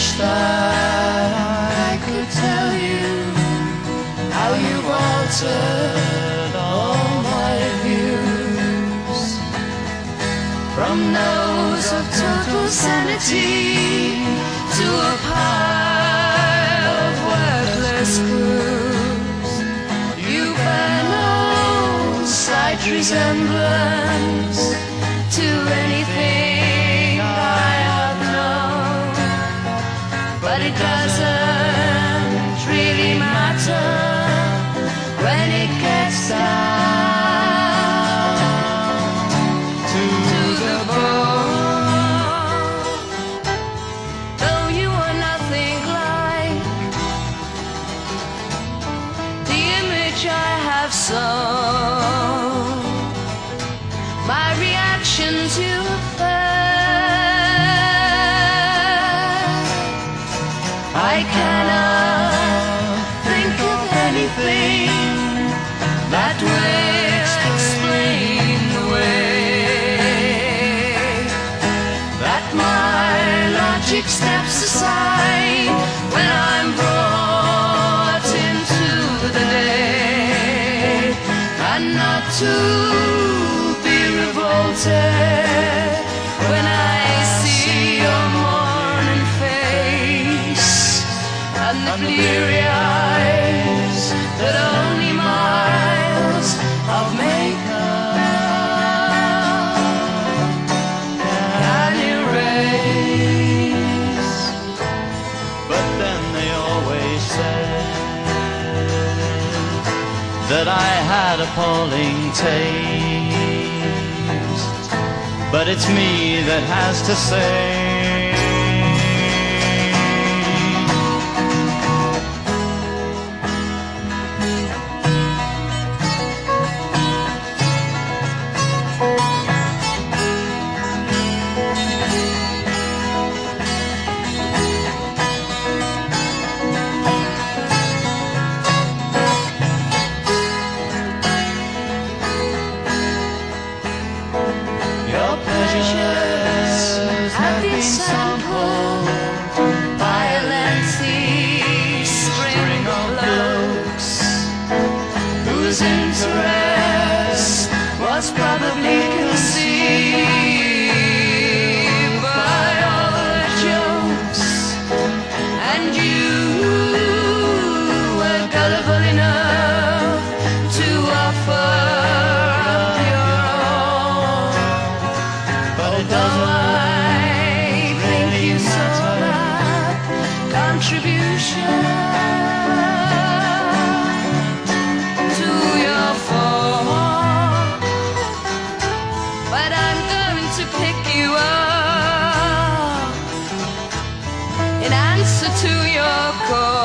wish that I could tell you how you've altered all my views. From those of total sanity to a pile of worthless screws. You bear no slight resemblance But it doesn't really matter when it gets down to the bone. Though you are nothing like the image I have sown, my reaction to that will explain the way. That my logic steps aside when I'm brought into the day. And not to be revolted when I see your morning face and the bleary eyes that only that I had appalling taste. But it's me that has to say. To your phone, but I'm gonna pick you up in answer to your call